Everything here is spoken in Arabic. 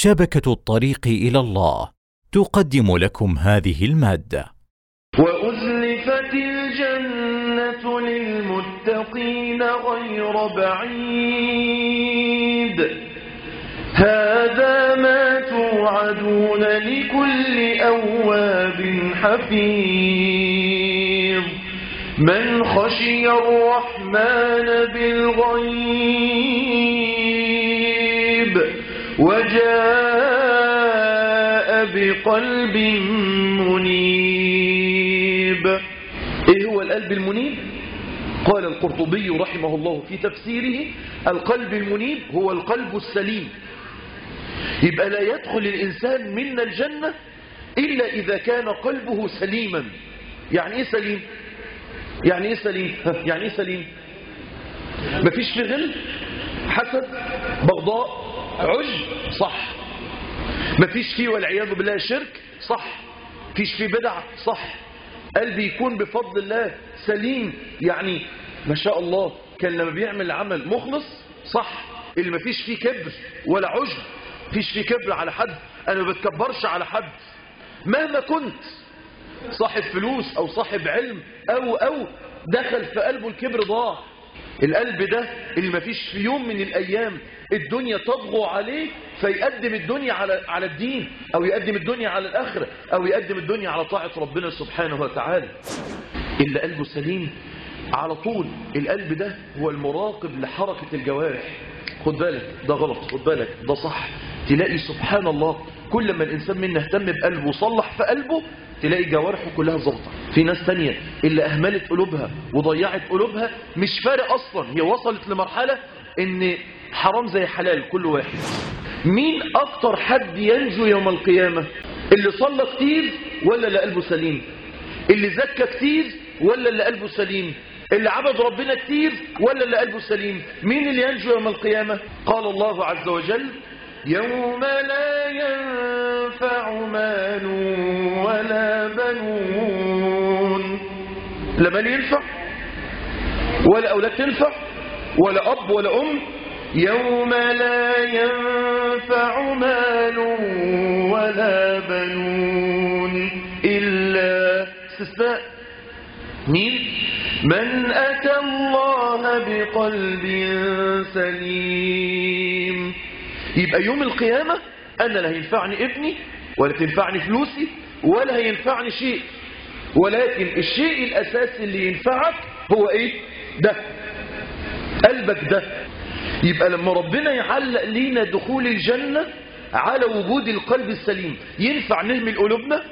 شبكة الطريق إلى الله تقدم لكم هذه المادة. وأزلفت الجنة للمتقين غير بعيد. هذا ما توعدون لكل أواب حفيظ. من خشي الرحمن بالغيب وجاء بقلب منيب. إيه هو القلب المنيب؟ قال القرطبي رحمه الله في تفسيره القلب المنيب هو القلب السليم. يبقى لا يدخل الإنسان منا الجنة إلا إذا كان قلبه سليما. يعني إيه سليم؟ يعني إيه سليم؟ يعني إيه سليم؟ مفيش في غل؟ حسد؟ بغضاء؟ عجب صح. مفيش فيه والعياذ بالله شرك صح. فيش فيه بدع صح. قلبي يكون بفضل الله سليم يعني ما شاء الله. كان لما بيعمل عمل مخلص صح. اللي ما فيش فيه كبر ولا عجب فيش فيه كبر على حد. أنا ما بتكبرش على حد. مهما كنت صاحب فلوس أو صاحب علم أو أو دخل في قلبه الكبر ضاع. القلب ده اللي ما فيش في يوم من الأيام الدنيا تطغو عليه فيقدم الدنيا على على الدين أو يقدم الدنيا على الآخرة أو يقدم الدنيا على طاعة ربنا سبحانه وتعالى. اللي قلبه سليم. على طول القلب ده هو المراقب لحركة الجوارح. خد بالك ده غلط خد بالك ده صح. تلاقي سبحان الله كل ما الإنسان منا اهتم بقلبه وصلح في قلبه تلاقي جوارحه كلها ظبطه في ناس تانية اللي أهملت قلوبها وضيعت قلوبها مش فارق أصلا هي وصلت لمرحلة إن حرام زي حلال كل واحد. مين أكتر حد ينجو يوم القيامة؟ اللي صلى كتير ولا اللي قلبه سليم؟ اللي زكى كتير ولا اللي قلبه سليم؟ اللي عبد ربنا كتير ولا اللي قلبه سليم؟ مين اللي ينجو يوم القيامة؟ قال الله عز وجل يوم لا ينفع مال ولا بنون. لا مال ينفع ولا أولاد تنفع ولا أب ولا أم. يوم لا ينفع مال ولا بنون إلا استثناء مين من أتى الله بقلب سليم. يبقى يوم القيامة أنا لا هينفعني ابني ولا تنفعني فلوسي ولا هينفعني شيء. ولكن الشيء الأساسي اللي ينفعك هو إيه؟ ده. قلبك ده. يبقى لما ربنا يعلق لينا دخول الجنة على وجود القلب السليم ينفع نهمل قلوبنا